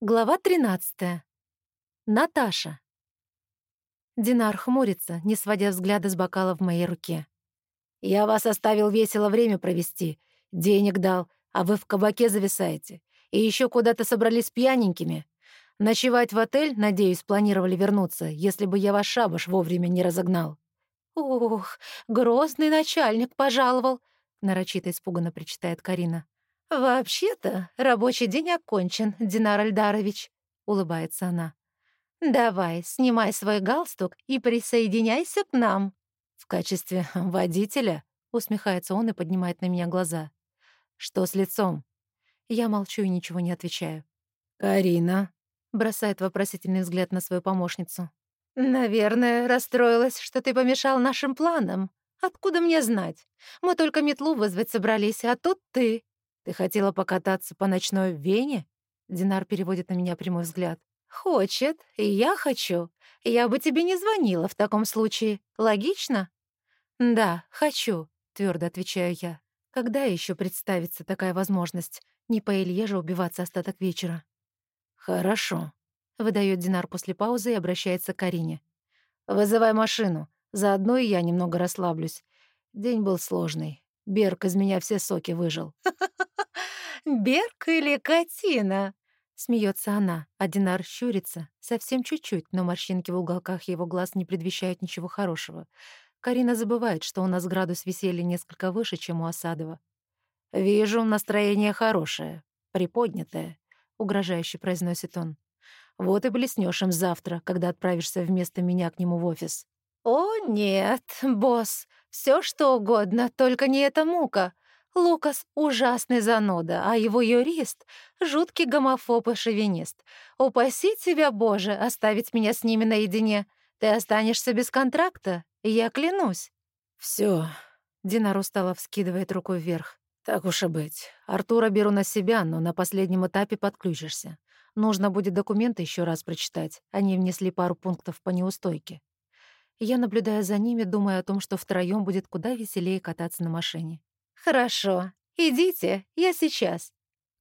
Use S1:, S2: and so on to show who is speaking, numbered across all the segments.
S1: Глава 13. Наташа. Динар хмурится, не сводя взгляда с бокала в моей руке. «Я вас оставил весело время провести, денег дал, а вы в кабаке зависаете. И еще куда-то собрались пьяненькими. Ночевать в отель, надеюсь, планировали вернуться, если бы я ваш шабаш вовремя не разогнал». «Ух, грозный начальник пожаловал», — нарочито испуганно причитает Карина. «Вообще-то рабочий день окончен, Динар Альдарович», — улыбается она. «Давай, снимай свой галстук и присоединяйся к нам». «В качестве водителя?» — усмехается он и поднимает на меня глаза. «Что с лицом?» Я молчу и ничего не отвечаю. «Карина?» — бросает вопросительный взгляд на свою помощницу. «Наверное, расстроилась, что ты помешал нашим планам. Откуда мне знать? Мы только метлу вызвать собрались, а тут ты. «Ты хотела покататься по ночной Вене?» Динар переводит на меня прямой взгляд. «Хочет, и я хочу. Я бы тебе не звонила в таком случае. Логично?» «Да, хочу», — твердо отвечаю я. «Когда еще представится такая возможность? Не по Илье же убиваться остаток вечера». «Хорошо», — выдает Динар после паузы и обращается к Карине. «Вызывай машину. Заодно и я немного расслаблюсь. День был сложный. Берг из меня все соки выжил».
S2: Берг или Катина?»
S1: Смеется она, а Динар щурится, совсем чуть-чуть, но морщинки в уголках его глаз не предвещают ничего хорошего. Карина забывает, что у нас градус веселья несколько выше, чем у Осадова.
S2: «Вижу, настроение хорошее, приподнятое», —
S1: угрожающе произносит он.
S2: «Вот и блеснёшь им завтра, когда отправишься вместо меня к нему в офис». «О, нет, босс, все что угодно, только не эта мука. Лукас — ужасный зануда, а его юрист — жуткий гомофоб и шовинист. Упаси тебя, Боже, оставить меня с ними наедине. Ты останешься без контракта, я клянусь».
S1: Все. Динар устало вскидывает руку вверх.
S2: «Так уж и быть. Артура беру на себя, но на последнем этапе подключишься. Нужно будет документы еще раз прочитать. Они внесли пару пунктов по неустойке».
S1: Я наблюдаю за ними, думая о том, что втроем будет куда веселее кататься на машине.
S2: «Хорошо. Идите, я сейчас».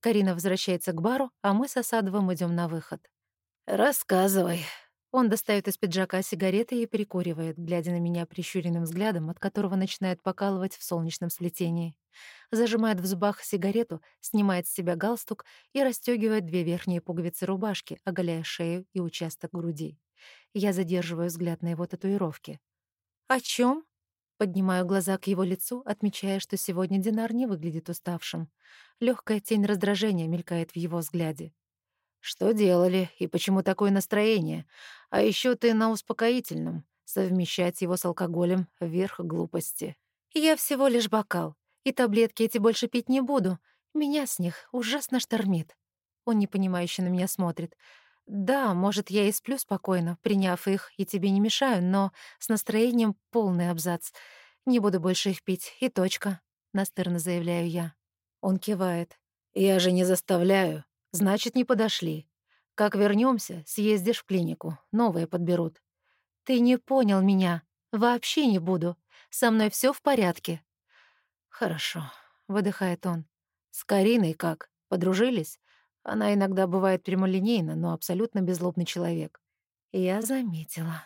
S1: Карина возвращается к бару, а мы с Осадовым идем на выход.
S2: «Рассказывай».
S1: Он достает из пиджака сигареты и перекуривает, глядя на меня прищуренным взглядом, от которого начинает покалывать в солнечном сплетении. Зажимает в зубах сигарету, снимает с себя галстук и расстегивает две верхние пуговицы рубашки, оголяя шею и участок груди. Я задерживаю взгляд на его татуировки. «О чем? Поднимаю глаза к его лицу, отмечая, что сегодня Динар не выглядит уставшим. Легкая тень раздражения мелькает в его взгляде.
S2: «Что делали? И почему такое настроение? А еще ты на успокоительном. Совмещать его с алкоголем — верх глупости».
S1: «Я всего лишь бокал, и таблетки эти больше пить не буду. Меня с них ужасно штормит». Он непонимающе на меня смотрит. «Да, может, я и сплю спокойно, приняв их, и тебе не мешаю, но с настроением полный абзац. Не буду больше их пить, и точка», — настырно заявляю я.
S2: Он кивает. «Я же не заставляю. Значит, не подошли. Как вернемся, съездишь в клинику, новые подберут».
S1: «Ты не понял меня. Вообще не буду. Со мной все в порядке».
S2: «Хорошо», — выдыхает он. «С Кариной как? Подружились?» Она иногда бывает прямолинейна, но абсолютно беззлобный человек.
S1: Я заметила.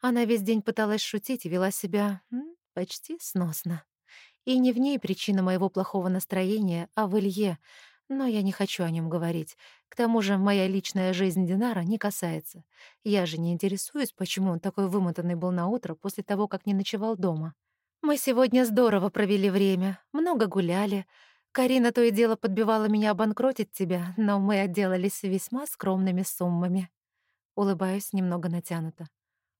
S1: Она весь день пыталась шутить и вела себя почти сносно. И не в ней причина моего плохого настроения, а в Илье, но я не хочу о нем говорить. К тому же моя личная жизнь Динара не касается. Я же не интересуюсь, почему он такой вымотанный был на утро после того, как не ночевал дома. Мы сегодня здорово провели время, много гуляли, Карина то и дело подбивала меня обанкротить тебя, но мы отделались весьма скромными суммами. Улыбаюсь немного натянуто.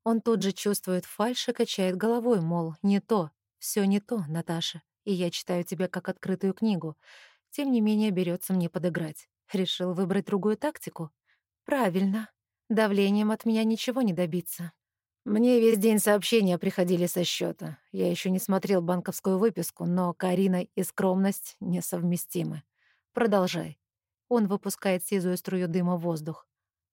S1: Он тут же чувствует фальшь качает головой, мол, не то, все не то, Наташа, и я читаю тебя как открытую книгу. Тем не менее берется мне подыграть. Решил выбрать другую тактику? Правильно. Давлением от меня ничего не добиться.
S2: Мне весь день сообщения приходили со счета. Я еще не смотрел банковскую выписку, но Карина и скромность несовместимы. Продолжай.
S1: Он выпускает сизую струю дыма в воздух.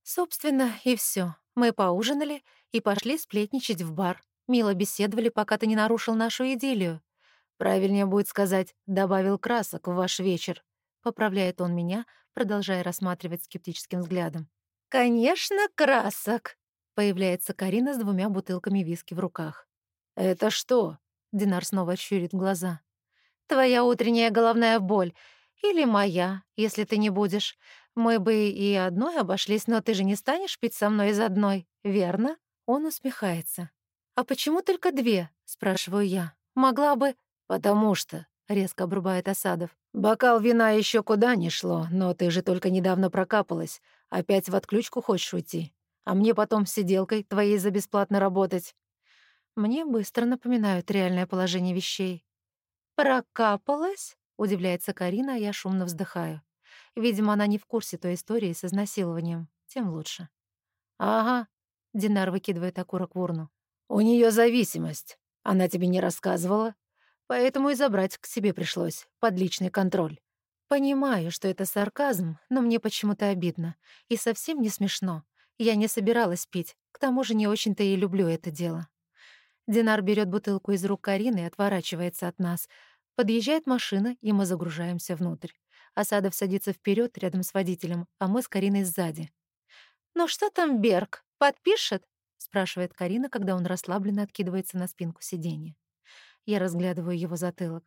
S1: Собственно, и все. Мы поужинали и пошли сплетничать в бар. Мило беседовали, пока ты не нарушил нашу идиллию.
S2: Правильнее будет сказать, добавил красок в ваш вечер.
S1: Поправляет он меня, продолжая рассматривать скептическим взглядом.
S2: «Конечно, красок!»
S1: Появляется Карина с двумя бутылками виски в руках.
S2: «Это что?»
S1: Динар снова щурит глаза.
S2: «Твоя утренняя головная боль. Или моя, если ты не будешь. Мы бы и одной обошлись, но ты же не станешь пить со мной из одной, верно?»
S1: Он усмехается. «А почему только две?» — спрашиваю я. «Могла бы...»
S2: «Потому что...» — резко обрубает Осадов. «Бокал вина еще куда не шло, но ты же только недавно прокапалась. Опять в отключку хочешь уйти? А мне потом сиделкой твоей за бесплатно работать?»
S1: Мне быстро напоминают реальное положение вещей.
S2: «Прокапалась?»
S1: — удивляется Карина, а я шумно вздыхаю. Видимо, она не в курсе той истории с изнасилованием. Тем лучше.
S2: «Ага», —
S1: Динар выкидывает окурок в урну.
S2: «У нее зависимость. Она тебе не рассказывала? Поэтому и забрать к себе пришлось, под личный контроль».
S1: Понимаю, что это сарказм, но мне почему-то обидно. И совсем не смешно. Я не собиралась пить, к тому же не очень-то и люблю это дело. Динар берет бутылку из рук Карины и отворачивается от нас. Подъезжает машина, и мы загружаемся внутрь. Асадов садится вперед рядом с водителем, а мы с Кариной сзади.
S2: «Ну что там Берг? Подпишет?»
S1: — спрашивает Карина, когда он расслабленно откидывается на спинку сиденья. Я разглядываю его затылок.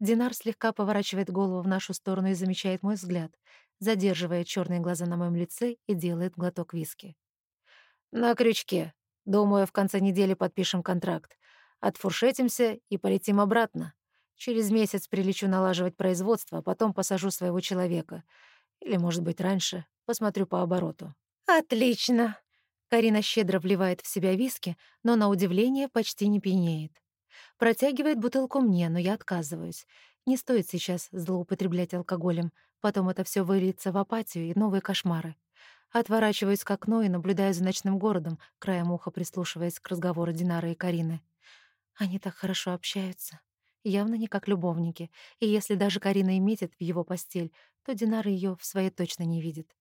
S1: Динар слегка поворачивает голову в нашу сторону и замечает мой взгляд, задерживая черные глаза на моем лице и делает глоток виски.
S2: «На крючке», Думаю, в конце недели подпишем контракт. Отфуршетимся и полетим обратно. Через месяц прилечу налаживать производство, а потом посажу своего человека. Или, может быть, раньше. Посмотрю по обороту.
S1: Отлично. Карина щедро вливает в себя виски, но, на удивление, почти не пьянеет. Протягивает бутылку мне, но я отказываюсь. Не стоит сейчас злоупотреблять алкоголем. Потом это все выльется в апатию и новые кошмары. Отворачиваюсь к окну и наблюдаю за ночным городом, краем уха прислушиваясь к разговору Динары и Карины. Они так хорошо общаются. Явно не как любовники. И если даже Карина и метит в его постель, то Динара ее в своей точно не видит.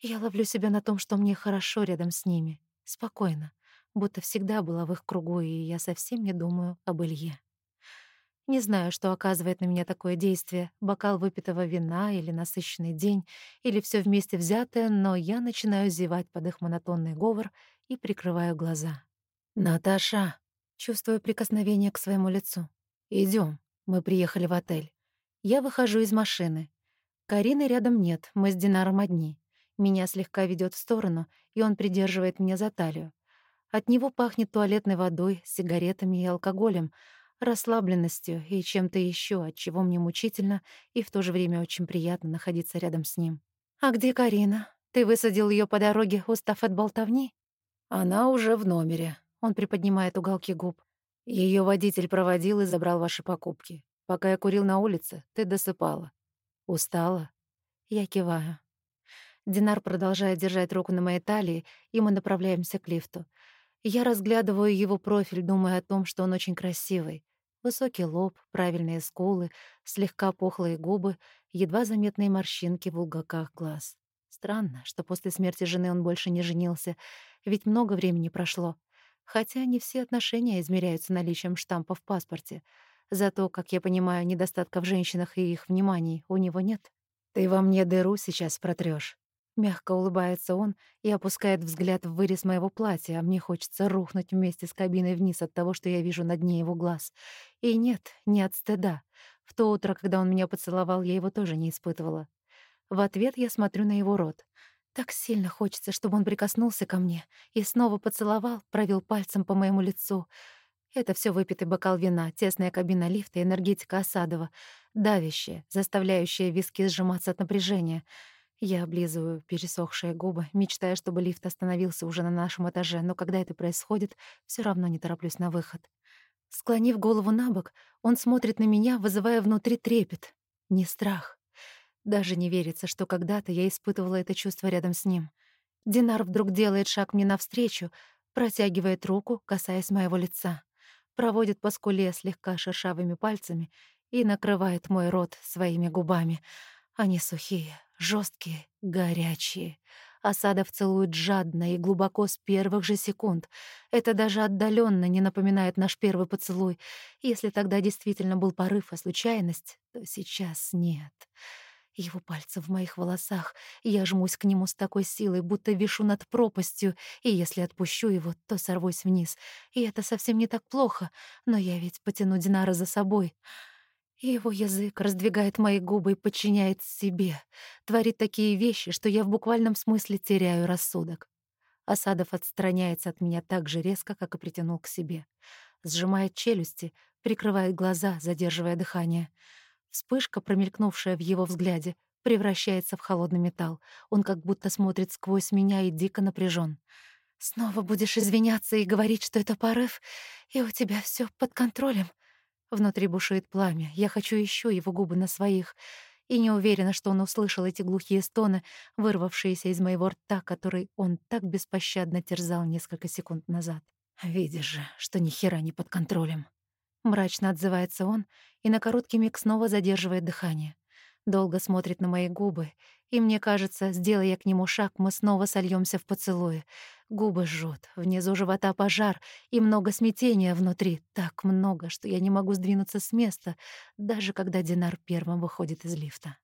S1: Я ловлю себя на том, что мне хорошо рядом с ними. Спокойно. Будто всегда была в их кругу, и я совсем не думаю об Илье. Не знаю, что оказывает на меня такое действие, бокал выпитого вина или насыщенный день, или все вместе взятое, но я начинаю зевать под их монотонный говор и прикрываю глаза.
S2: «Наташа!»
S1: Чувствую прикосновение к своему лицу.
S2: Идем, мы приехали в отель».
S1: Я выхожу из машины. Карины рядом нет, мы с Динаром одни. Меня слегка ведет в сторону, и он придерживает меня за талию. От него пахнет туалетной водой, сигаретами и алкоголем — расслабленностью и чем-то еще, от чего мне мучительно и в то же время очень приятно находиться рядом с ним. «А где Карина? Ты высадил ее по дороге, устав от болтовни?»
S2: «Она уже в номере», —
S1: он приподнимает уголки губ.
S2: Ее водитель проводил и забрал ваши покупки. Пока я курил на улице, ты досыпала. Устала?»
S1: Я киваю. Динар продолжает держать руку на моей талии, и мы направляемся к лифту. Я разглядываю его профиль, думая о том, что он очень красивый. Высокий лоб, правильные скулы, слегка пухлые губы, едва заметные морщинки в уголках глаз. Странно, что после смерти жены он больше не женился, ведь много времени прошло. Хотя не все отношения измеряются наличием штампа в паспорте. Зато, как я понимаю, недостатка в женщинах и их внимании у него нет.
S2: «Ты во мне дыру сейчас протрёшь»,
S1: Мягко улыбается он и опускает взгляд в вырез моего платья, а мне хочется рухнуть вместе с кабиной вниз от того, что я вижу на дне его глаз. И нет, не от стыда. В то утро, когда он меня поцеловал, я его тоже не испытывала. В ответ я смотрю на его рот. Так сильно хочется, чтобы он прикоснулся ко мне и снова поцеловал, провел пальцем по моему лицу. Это все выпитый бокал вина, тесная кабина лифта, энергетика Осадова, давящая, заставляющая виски сжиматься от напряжения — я облизываю пересохшие губы, мечтая, чтобы лифт остановился уже на нашем этаже, но когда это происходит, все равно не тороплюсь на выход. Склонив голову на бок, он смотрит на меня, вызывая внутри трепет. Не страх. Даже не верится, что когда-то я испытывала это чувство рядом с ним. Динар вдруг делает шаг мне навстречу, протягивает руку, касаясь моего лица, проводит по скуле слегка шершавыми пальцами и накрывает мой рот своими губами. Они сухие, жесткие, горячие. Осадов целует жадно и глубоко с первых же секунд. Это даже отдаленно не напоминает наш первый поцелуй. Если тогда действительно был порыв и случайность, то сейчас нет. Его пальцы в моих волосах, я жмусь к нему с такой силой, будто вишу над пропастью, и если отпущу его, то сорвусь вниз. И это совсем не так плохо, но я ведь потяну Динара за собой. Его язык раздвигает мои губы и подчиняет себе, творит такие вещи, что я в буквальном смысле теряю рассудок. Асадов отстраняется от меня так же резко, как и притянул к себе. Сжимает челюсти, прикрывает глаза, задерживая дыхание — Вспышка, промелькнувшая в его взгляде, превращается в холодный металл. Он как будто смотрит сквозь меня и дико напряжен. «Снова будешь извиняться и говорить, что это порыв, и у тебя все под контролем». Внутри бушует пламя. Я хочу еще его губы на своих. И не уверена, что он услышал эти глухие стоны, вырвавшиеся из моего рта, который он так беспощадно терзал несколько секунд назад. Видишь же, что ни хера не под контролем. Мрачно отзывается он и на короткий миг снова задерживает дыхание. Долго смотрит на мои губы, и мне кажется, сделая я к нему шаг, мы снова сольемся в поцелуе. Губы жжет, внизу живота пожар и много смятения внутри, так много, что я не могу сдвинуться с места, даже когда Динар первым выходит из лифта.